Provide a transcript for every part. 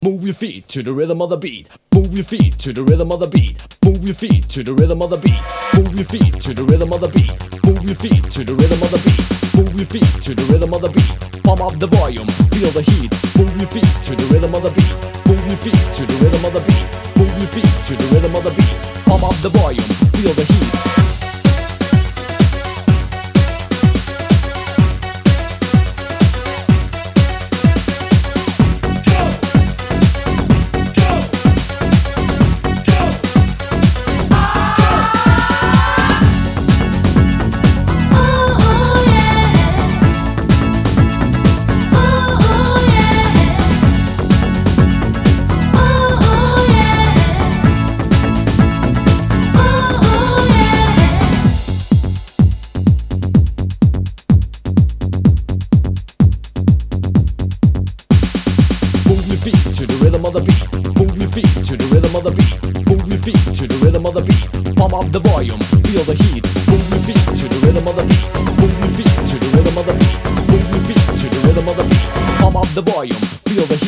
Move your feet to the rhythm of the beat. Move your feet to the rhythm of the beat. Move your feet to the rhythm of the beat. Move your feet to the rhythm of the beat. Move your feet to the rhythm of the beat. Move your feet to the rhythm of the beat. Pump up the volume, feel the heat. Move your feet to the rhythm of the beat. Move your feet to the rhythm of the beat. Move your feet to the rhythm of the beat. Pump up the volume, feel the heat. Of the beat. Move your feet to the rhythm of the beat. Move your feet to the rhythm of the beat. Pump up the volume, feel the heat. Move your feet to the rhythm of the beat. Move your feet to the rhythm of the beat. Move your feet to the rhythm of the beat. Pump up the volume, feel the heat.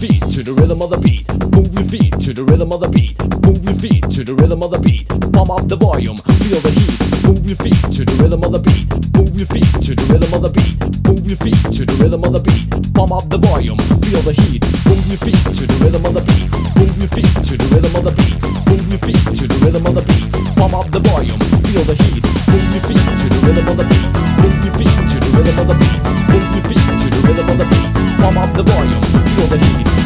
feet to the rhythm of the beat. Move your feet to the rhythm of the beat. Move your feet to the rhythm of the beat. Pump up the volume, feel the heat. Move your feet to the rhythm of the beat. Move your feet to the rhythm of the beat. Move your feet to the rhythm of the beat. Pump up the volume, feel the heat. Move your feet to the rhythm of the beat. Move your feet to the rhythm of the beat. Move your feet to the rhythm of the beat. Pump up the volume, feel the heat. Move your feet to the rhythm of the beat. Move your feet to the rhythm of the beat. Move your feet to the rhythm of the beat. Pump up the volume, the heat.